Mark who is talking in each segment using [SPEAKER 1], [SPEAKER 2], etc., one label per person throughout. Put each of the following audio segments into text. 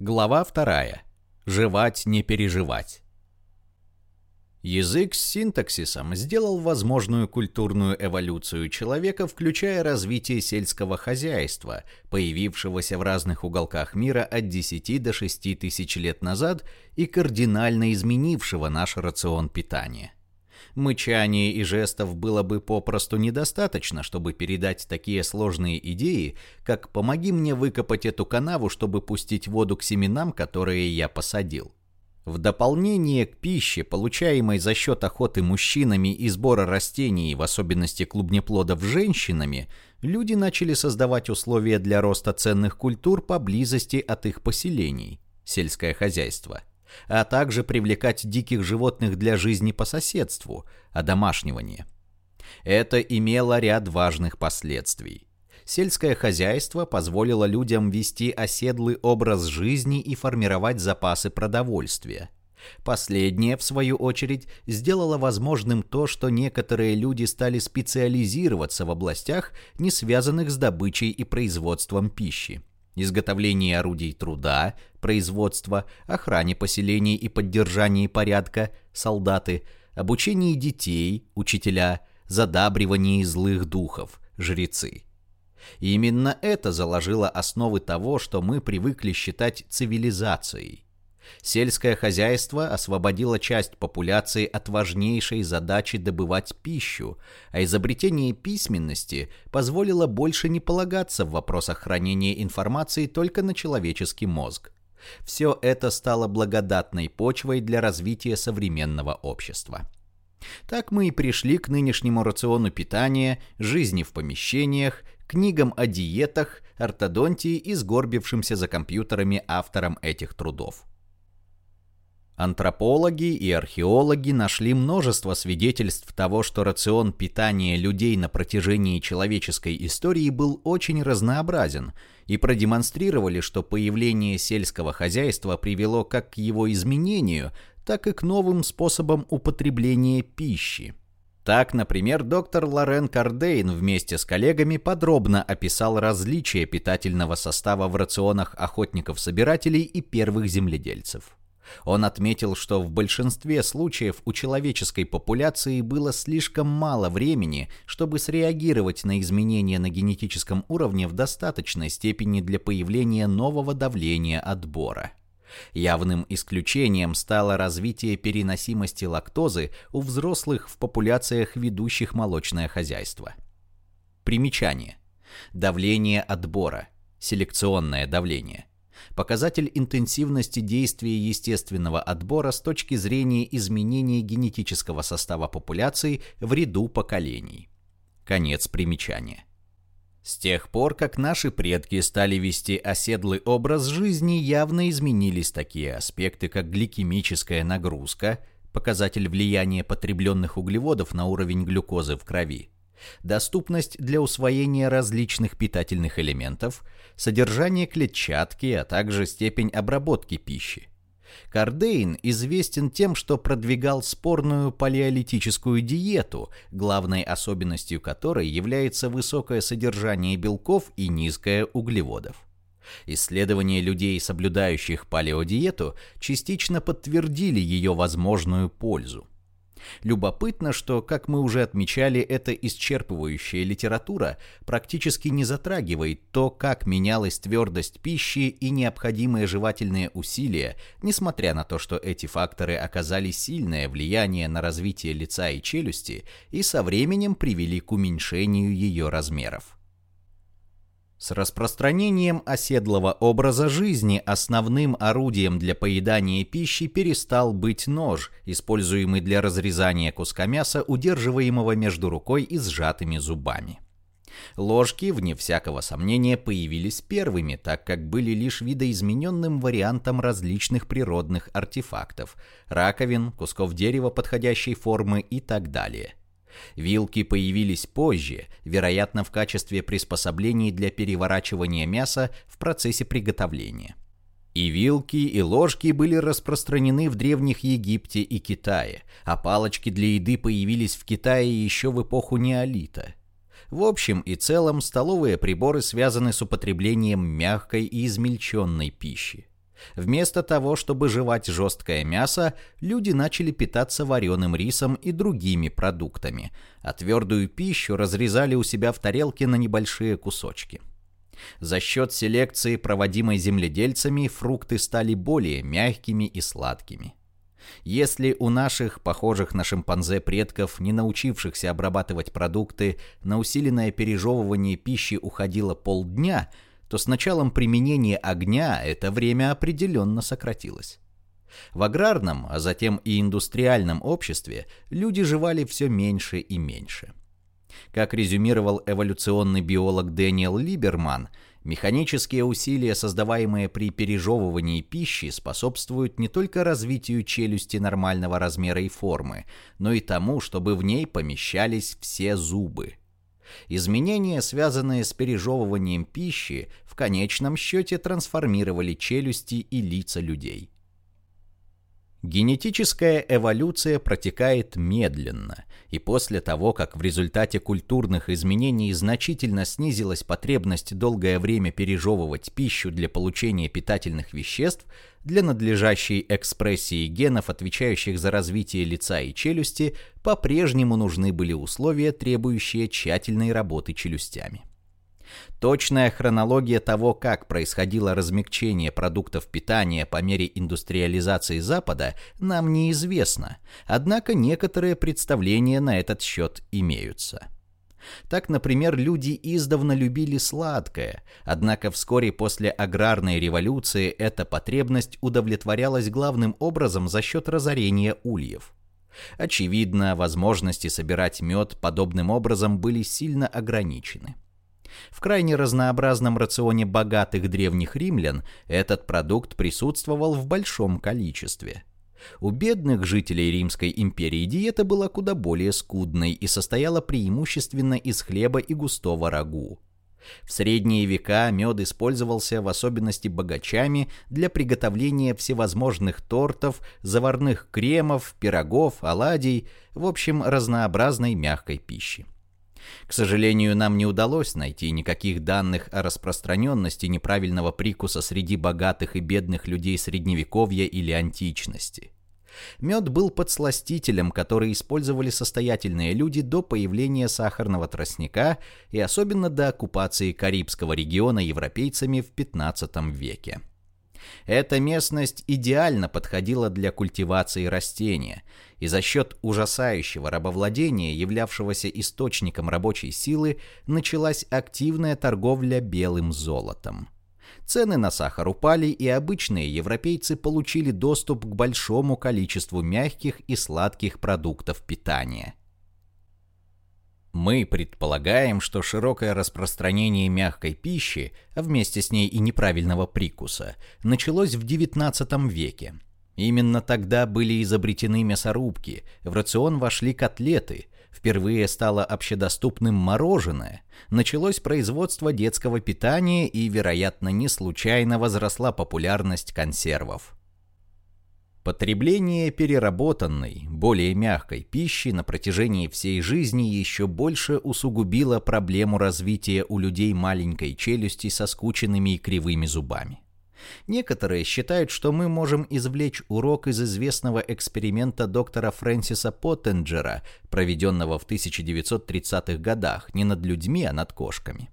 [SPEAKER 1] Глава вторая. Жевать не переживать. Язык с синтаксисом сделал возможную культурную эволюцию человека, включая развитие сельского хозяйства, появившегося в разных уголках мира от 10 до 6 тысяч лет назад и кардинально изменившего наш рацион питания. Мычания и жестов было бы попросту недостаточно, чтобы передать такие сложные идеи, как «помоги мне выкопать эту канаву, чтобы пустить воду к семенам, которые я посадил». В дополнение к пище, получаемой за счет охоты мужчинами и сбора растений, в особенности клубнеплодов женщинами, люди начали создавать условия для роста ценных культур поблизости от их поселений – сельское хозяйство – а также привлекать диких животных для жизни по соседству, одомашнивание. Это имело ряд важных последствий. Сельское хозяйство позволило людям вести оседлый образ жизни и формировать запасы продовольствия. Последнее, в свою очередь, сделало возможным то, что некоторые люди стали специализироваться в областях, не связанных с добычей и производством пищи изготовлении орудий труда, производства, охране поселений и поддержании порядка, солдаты, обучении детей, учителя, задабривании злых духов, жрецы. И именно это заложило основы того, что мы привыкли считать цивилизацией. Сельское хозяйство освободило часть популяции от важнейшей задачи добывать пищу, а изобретение письменности позволило больше не полагаться в вопросах хранения информации только на человеческий мозг. Все это стало благодатной почвой для развития современного общества. Так мы и пришли к нынешнему рациону питания, жизни в помещениях, книгам о диетах, ортодонтии и сгорбившимся за компьютерами авторам этих трудов. Антропологи и археологи нашли множество свидетельств того, что рацион питания людей на протяжении человеческой истории был очень разнообразен, и продемонстрировали, что появление сельского хозяйства привело как к его изменению, так и к новым способам употребления пищи. Так, например, доктор Лорен Кардейн вместе с коллегами подробно описал различия питательного состава в рационах охотников-собирателей и первых земледельцев. Он отметил, что в большинстве случаев у человеческой популяции было слишком мало времени, чтобы среагировать на изменения на генетическом уровне в достаточной степени для появления нового давления отбора. Явным исключением стало развитие переносимости лактозы у взрослых в популяциях ведущих молочное хозяйство. Примечание. Давление отбора. Селекционное давление показатель интенсивности действия естественного отбора с точки зрения изменения генетического состава популяции в ряду поколений. Конец примечания. С тех пор, как наши предки стали вести оседлый образ жизни, явно изменились такие аспекты, как гликемическая нагрузка, показатель влияния потребленных углеводов на уровень глюкозы в крови, доступность для усвоения различных питательных элементов, содержание клетчатки, а также степень обработки пищи. Кардейн известен тем, что продвигал спорную палеолитическую диету, главной особенностью которой является высокое содержание белков и низкое углеводов. Исследования людей, соблюдающих палеодиету, частично подтвердили ее возможную пользу. Любопытно, что, как мы уже отмечали, эта исчерпывающая литература практически не затрагивает то, как менялась твердость пищи и необходимые жевательные усилия, несмотря на то, что эти факторы оказали сильное влияние на развитие лица и челюсти и со временем привели к уменьшению ее размеров. С распространением оседлого образа жизни основным орудием для поедания пищи перестал быть нож, используемый для разрезания куска мяса, удерживаемого между рукой и сжатыми зубами. Ложки, вне всякого сомнения, появились первыми, так как были лишь видоизмененным вариантом различных природных артефактов – раковин, кусков дерева подходящей формы и так далее. Вилки появились позже, вероятно, в качестве приспособлений для переворачивания мяса в процессе приготовления. И вилки, и ложки были распространены в Древних Египте и Китае, а палочки для еды появились в Китае еще в эпоху неолита. В общем и целом, столовые приборы связаны с употреблением мягкой и измельченной пищи. Вместо того, чтобы жевать жесткое мясо, люди начали питаться вареным рисом и другими продуктами, а твердую пищу разрезали у себя в тарелке на небольшие кусочки. За счет селекции, проводимой земледельцами, фрукты стали более мягкими и сладкими. Если у наших, похожих на шимпанзе предков, не научившихся обрабатывать продукты, на усиленное пережевывание пищи уходило полдня, то с началом применения огня это время определенно сократилось. В аграрном, а затем и индустриальном обществе люди жевали все меньше и меньше. Как резюмировал эволюционный биолог Дэниел Либерман, Механические усилия, создаваемые при пережевывании пищи, способствуют не только развитию челюсти нормального размера и формы, но и тому, чтобы в ней помещались все зубы. Изменения, связанные с пережевыванием пищи, в конечном счете трансформировали челюсти и лица людей. Генетическая эволюция протекает медленно, и после того, как в результате культурных изменений значительно снизилась потребность долгое время пережевывать пищу для получения питательных веществ, для надлежащей экспрессии генов, отвечающих за развитие лица и челюсти, по-прежнему нужны были условия, требующие тщательной работы челюстями. Точная хронология того, как происходило размягчение продуктов питания по мере индустриализации Запада, нам неизвестна, однако некоторые представления на этот счет имеются. Так, например, люди издавна любили сладкое, однако вскоре после аграрной революции эта потребность удовлетворялась главным образом за счет разорения ульев. Очевидно, возможности собирать мед подобным образом были сильно ограничены. В крайне разнообразном рационе богатых древних римлян этот продукт присутствовал в большом количестве. У бедных жителей Римской империи диета была куда более скудной и состояла преимущественно из хлеба и густого рагу. В средние века мед использовался в особенности богачами для приготовления всевозможных тортов, заварных кремов, пирогов, оладий, в общем, разнообразной мягкой пищи. К сожалению, нам не удалось найти никаких данных о распространенности неправильного прикуса среди богатых и бедных людей средневековья или античности. Мед был подсластителем, который использовали состоятельные люди до появления сахарного тростника и особенно до оккупации Карибского региона европейцами в 15 веке. Эта местность идеально подходила для культивации растения, и за счет ужасающего рабовладения, являвшегося источником рабочей силы, началась активная торговля белым золотом. Цены на сахар упали, и обычные европейцы получили доступ к большому количеству мягких и сладких продуктов питания. Мы предполагаем, что широкое распространение мягкой пищи, а вместе с ней и неправильного прикуса, началось в XIX веке. Именно тогда были изобретены мясорубки, в рацион вошли котлеты, впервые стало общедоступным мороженое, началось производство детского питания и, вероятно, не случайно возросла популярность консервов. Потребление переработанной, более мягкой пищи на протяжении всей жизни еще больше усугубило проблему развития у людей маленькой челюсти со скученными и кривыми зубами. Некоторые считают, что мы можем извлечь урок из известного эксперимента доктора Фрэнсиса Поттенджера, проведенного в 1930-х годах не над людьми, а над кошками.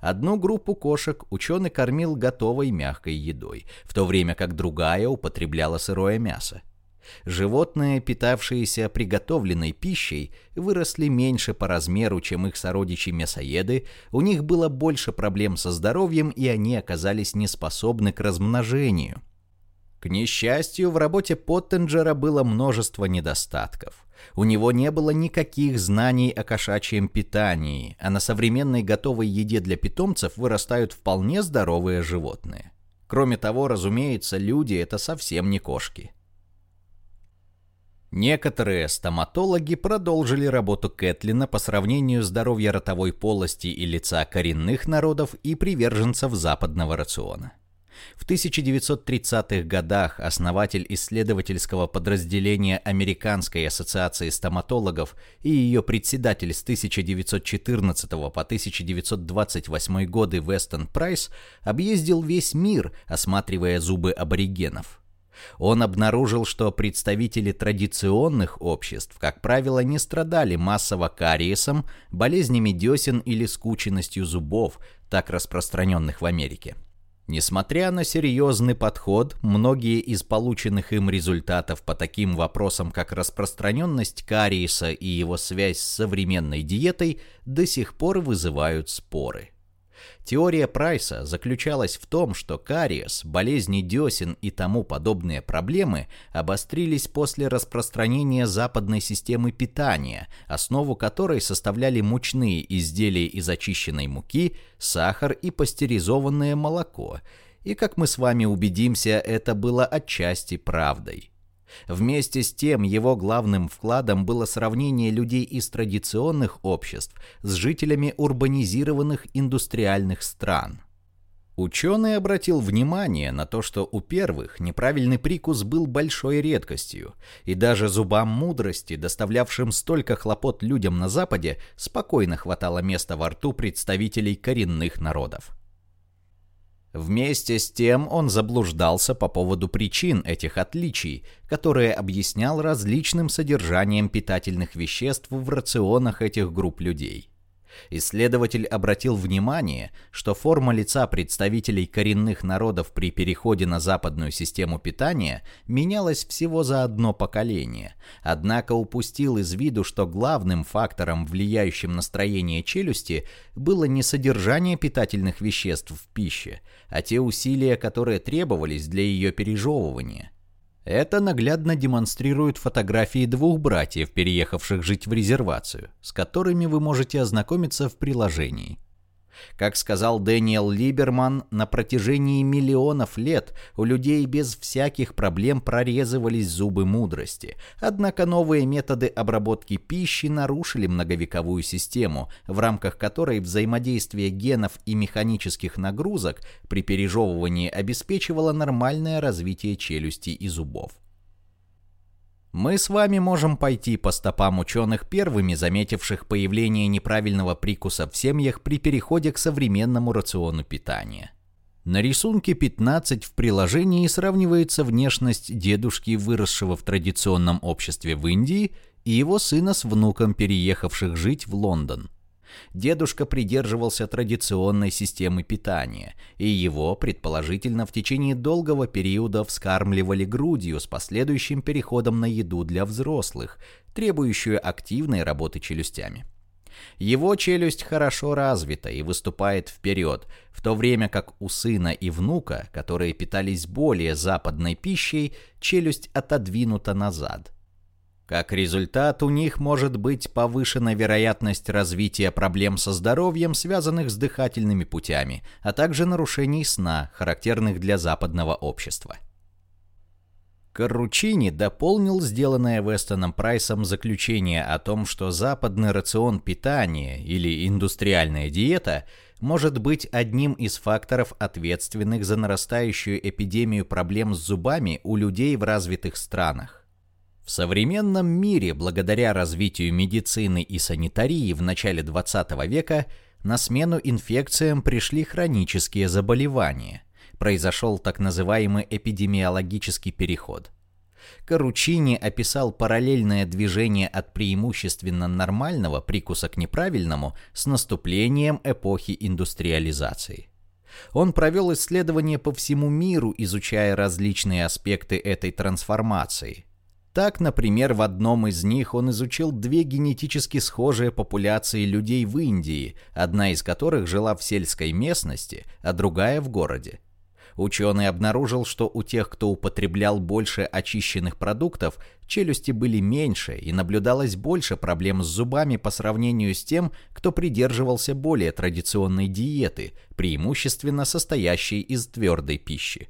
[SPEAKER 1] Одну группу кошек ученый кормил готовой мягкой едой, в то время как другая употребляла сырое мясо. Животные, питавшиеся приготовленной пищей, выросли меньше по размеру, чем их сородичи-мясоеды, у них было больше проблем со здоровьем, и они оказались неспособны к размножению. К несчастью, в работе Поттенджера было множество недостатков. У него не было никаких знаний о кошачьем питании, а на современной готовой еде для питомцев вырастают вполне здоровые животные. Кроме того, разумеется, люди – это совсем не кошки. Некоторые стоматологи продолжили работу Кэтлина по сравнению здоровья ротовой полости и лица коренных народов и приверженцев западного рациона. В 1930-х годах основатель исследовательского подразделения Американской ассоциации стоматологов и ее председатель с 1914 по 1928 годы Вестон Прайс объездил весь мир, осматривая зубы аборигенов. Он обнаружил, что представители традиционных обществ, как правило, не страдали массово кариесом, болезнями десен или скученностью зубов, так распространенных в Америке. Несмотря на серьезный подход, многие из полученных им результатов по таким вопросам, как распространенность кариеса и его связь с современной диетой, до сих пор вызывают споры. Теория Прайса заключалась в том, что кариес, болезни десен и тому подобные проблемы обострились после распространения западной системы питания, основу которой составляли мучные изделия из очищенной муки, сахар и пастеризованное молоко. И, как мы с вами убедимся, это было отчасти правдой. Вместе с тем его главным вкладом было сравнение людей из традиционных обществ с жителями урбанизированных индустриальных стран. Ученый обратил внимание на то, что у первых неправильный прикус был большой редкостью, и даже зубам мудрости, доставлявшим столько хлопот людям на Западе, спокойно хватало места во рту представителей коренных народов. Вместе с тем он заблуждался по поводу причин этих отличий, которые объяснял различным содержанием питательных веществ в рационах этих групп людей. Исследователь обратил внимание, что форма лица представителей коренных народов при переходе на западную систему питания менялась всего за одно поколение, однако упустил из виду, что главным фактором, влияющим на строение челюсти, было не содержание питательных веществ в пище, а те усилия, которые требовались для ее пережевывания. Это наглядно демонстрируют фотографии двух братьев, переехавших жить в резервацию, с которыми вы можете ознакомиться в приложении. Как сказал Дэниел Либерман, на протяжении миллионов лет у людей без всяких проблем прорезывались зубы мудрости. Однако новые методы обработки пищи нарушили многовековую систему, в рамках которой взаимодействие генов и механических нагрузок при пережевывании обеспечивало нормальное развитие челюсти и зубов. Мы с вами можем пойти по стопам ученых, первыми заметивших появление неправильного прикуса в семьях при переходе к современному рациону питания. На рисунке 15 в приложении сравнивается внешность дедушки, выросшего в традиционном обществе в Индии, и его сына с внуком, переехавших жить в Лондон. Дедушка придерживался традиционной системы питания, и его, предположительно, в течение долгого периода вскармливали грудью с последующим переходом на еду для взрослых, требующую активной работы челюстями. Его челюсть хорошо развита и выступает вперед, в то время как у сына и внука, которые питались более западной пищей, челюсть отодвинута назад – как результат, у них может быть повышена вероятность развития проблем со здоровьем, связанных с дыхательными путями, а также нарушений сна, характерных для западного общества. Карручини дополнил сделанное Вестоном Прайсом заключение о том, что западный рацион питания или индустриальная диета может быть одним из факторов, ответственных за нарастающую эпидемию проблем с зубами у людей в развитых странах. В современном мире, благодаря развитию медицины и санитарии в начале 20 века, на смену инфекциям пришли хронические заболевания. Произошел так называемый эпидемиологический переход. Каручини описал параллельное движение от преимущественно нормального прикуса к неправильному с наступлением эпохи индустриализации. Он провел исследования по всему миру, изучая различные аспекты этой трансформации – так, например, в одном из них он изучил две генетически схожие популяции людей в Индии, одна из которых жила в сельской местности, а другая в городе. Ученый обнаружил, что у тех, кто употреблял больше очищенных продуктов, челюсти были меньше и наблюдалось больше проблем с зубами по сравнению с тем, кто придерживался более традиционной диеты, преимущественно состоящей из твердой пищи.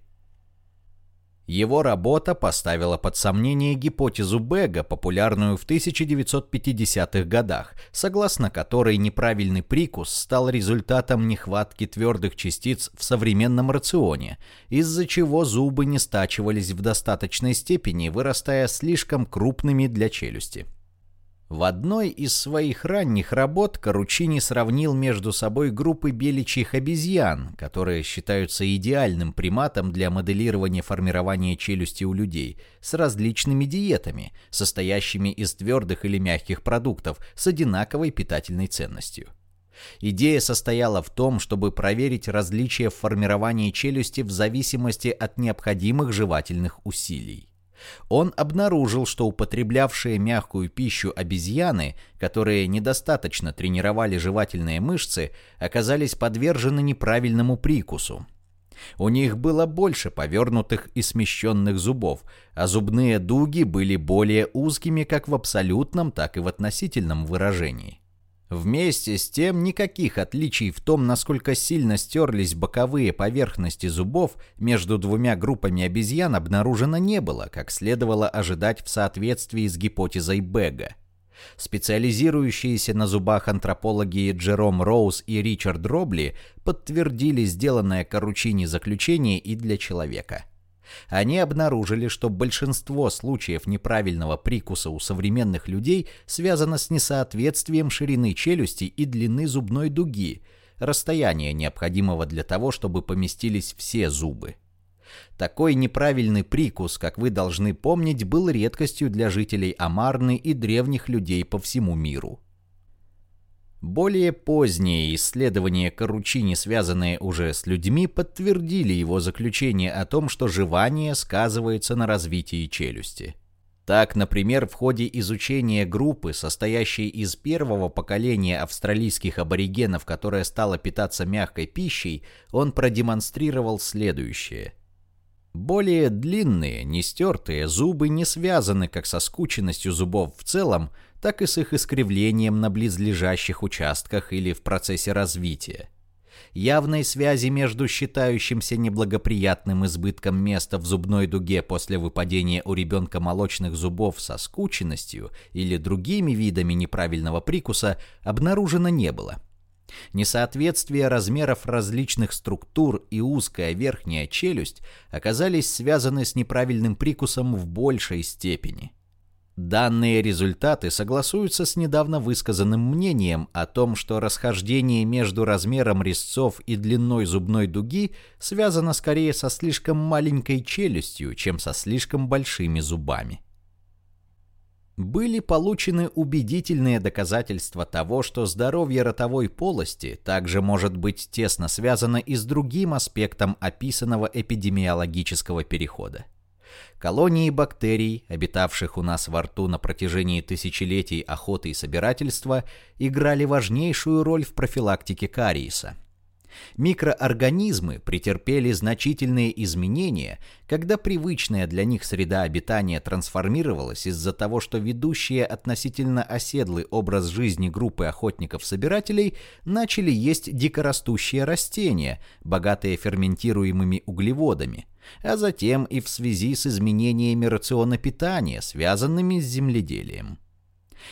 [SPEAKER 1] Его работа поставила под сомнение гипотезу Бега, популярную в 1950-х годах, согласно которой неправильный прикус стал результатом нехватки твердых частиц в современном рационе, из-за чего зубы не стачивались в достаточной степени, вырастая слишком крупными для челюсти. В одной из своих ранних работ Каручини сравнил между собой группы беличьих обезьян, которые считаются идеальным приматом для моделирования формирования челюсти у людей, с различными диетами, состоящими из твердых или мягких продуктов с одинаковой питательной ценностью. Идея состояла в том, чтобы проверить различия в формировании челюсти в зависимости от необходимых жевательных усилий. Он обнаружил, что употреблявшие мягкую пищу обезьяны, которые недостаточно тренировали жевательные мышцы, оказались подвержены неправильному прикусу. У них было больше повернутых и смещенных зубов, а зубные дуги были более узкими как в абсолютном, так и в относительном выражении. Вместе с тем никаких отличий в том, насколько сильно стерлись боковые поверхности зубов между двумя группами обезьян обнаружено не было, как следовало ожидать в соответствии с гипотезой Бега. Специализирующиеся на зубах антропологи Джером Роуз и Ричард Робли подтвердили сделанное Каручини заключение и для человека – они обнаружили, что большинство случаев неправильного прикуса у современных людей связано с несоответствием ширины челюсти и длины зубной дуги, расстояния необходимого для того, чтобы поместились все зубы. Такой неправильный прикус, как вы должны помнить, был редкостью для жителей Амарны и древних людей по всему миру. Более поздние исследования Каручини, связанные уже с людьми, подтвердили его заключение о том, что жевание сказывается на развитии челюсти. Так, например, в ходе изучения группы, состоящей из первого поколения австралийских аборигенов, которая стала питаться мягкой пищей, он продемонстрировал следующее. Более длинные, нестертые зубы не связаны как со скученностью зубов в целом, так и с их искривлением на близлежащих участках или в процессе развития. Явной связи между считающимся неблагоприятным избытком места в зубной дуге после выпадения у ребенка молочных зубов со скученностью или другими видами неправильного прикуса обнаружено не было. Несоответствие размеров различных структур и узкая верхняя челюсть оказались связаны с неправильным прикусом в большей степени – Данные результаты согласуются с недавно высказанным мнением о том, что расхождение между размером резцов и длиной зубной дуги связано скорее со слишком маленькой челюстью, чем со слишком большими зубами. Были получены убедительные доказательства того, что здоровье ротовой полости также может быть тесно связано и с другим аспектом описанного эпидемиологического перехода. Колонии бактерий, обитавших у нас во рту на протяжении тысячелетий охоты и собирательства, играли важнейшую роль в профилактике кариеса. Микроорганизмы претерпели значительные изменения, когда привычная для них среда обитания трансформировалась из-за того, что ведущие относительно оседлый образ жизни группы охотников-собирателей начали есть дикорастущие растения, богатые ферментируемыми углеводами, а затем и в связи с изменениями рациона питания, связанными с земледелием.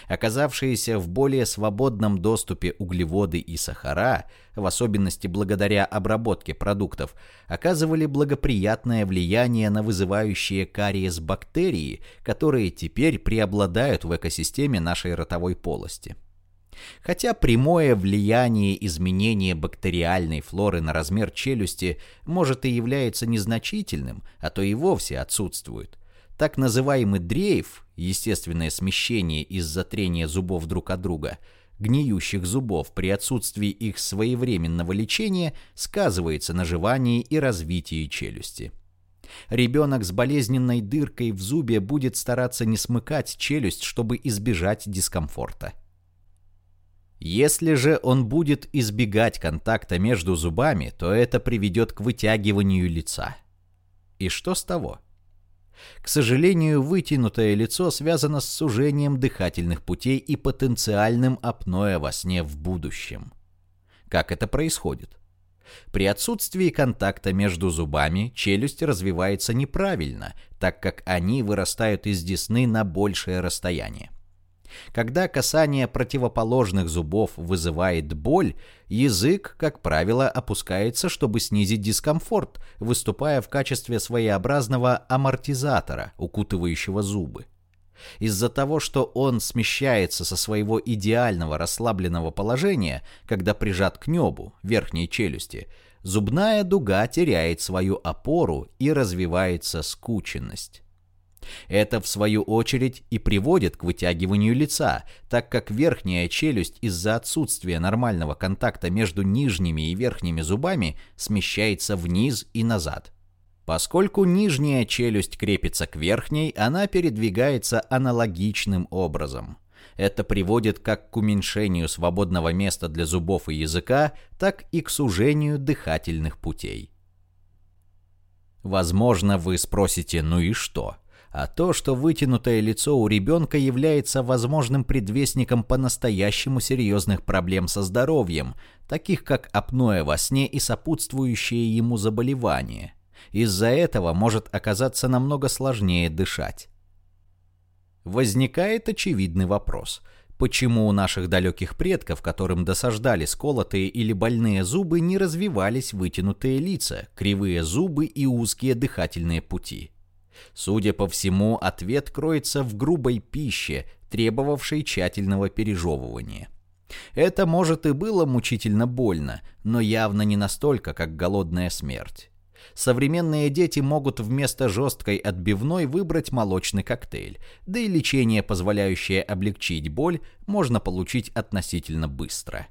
[SPEAKER 1] Оказавшиеся в более свободном доступе углеводы и сахара, в особенности благодаря обработке продуктов, оказывали благоприятное влияние на вызывающие кариес бактерии, которые теперь преобладают в экосистеме нашей ротовой полости. Хотя прямое влияние изменения бактериальной флоры на размер челюсти может и является незначительным, а то и вовсе отсутствует, так называемый дрейф, естественное смещение из-за трения зубов друг от друга, гниющих зубов при отсутствии их своевременного лечения, сказывается на жевании и развитии челюсти. Ребенок с болезненной дыркой в зубе будет стараться не смыкать челюсть, чтобы избежать дискомфорта. Если же он будет избегать контакта между зубами, то это приведет к вытягиванию лица. И что с того? К сожалению, вытянутое лицо связано с сужением дыхательных путей и потенциальным апноэ во сне в будущем. Как это происходит? При отсутствии контакта между зубами челюсть развивается неправильно, так как они вырастают из десны на большее расстояние. Когда касание противоположных зубов вызывает боль, язык, как правило, опускается, чтобы снизить дискомфорт, выступая в качестве своеобразного амортизатора, укутывающего зубы. Из-за того, что он смещается со своего идеального расслабленного положения, когда прижат к небу, верхней челюсти, зубная дуга теряет свою опору и развивается скученность. Это, в свою очередь, и приводит к вытягиванию лица, так как верхняя челюсть из-за отсутствия нормального контакта между нижними и верхними зубами смещается вниз и назад. Поскольку нижняя челюсть крепится к верхней, она передвигается аналогичным образом. Это приводит как к уменьшению свободного места для зубов и языка, так и к сужению дыхательных путей. Возможно, вы спросите, ну и что? А то, что вытянутое лицо у ребенка является возможным предвестником по-настоящему серьезных проблем со здоровьем, таких как апноэ во сне и сопутствующие ему заболевания. Из-за этого может оказаться намного сложнее дышать. Возникает очевидный вопрос – Почему у наших далеких предков, которым досаждали сколотые или больные зубы, не развивались вытянутые лица, кривые зубы и узкие дыхательные пути? Судя по всему, ответ кроется в грубой пище, требовавшей тщательного пережевывания. Это, может, и было мучительно больно, но явно не настолько, как голодная смерть. Современные дети могут вместо жесткой отбивной выбрать молочный коктейль, да и лечение, позволяющее облегчить боль, можно получить относительно быстро.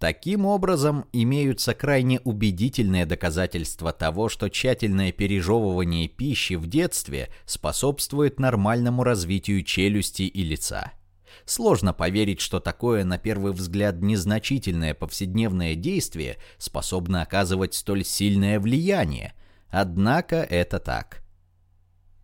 [SPEAKER 1] Таким образом, имеются крайне убедительные доказательства того, что тщательное пережевывание пищи в детстве способствует нормальному развитию челюсти и лица. Сложно поверить, что такое, на первый взгляд, незначительное повседневное действие способно оказывать столь сильное влияние. Однако это так.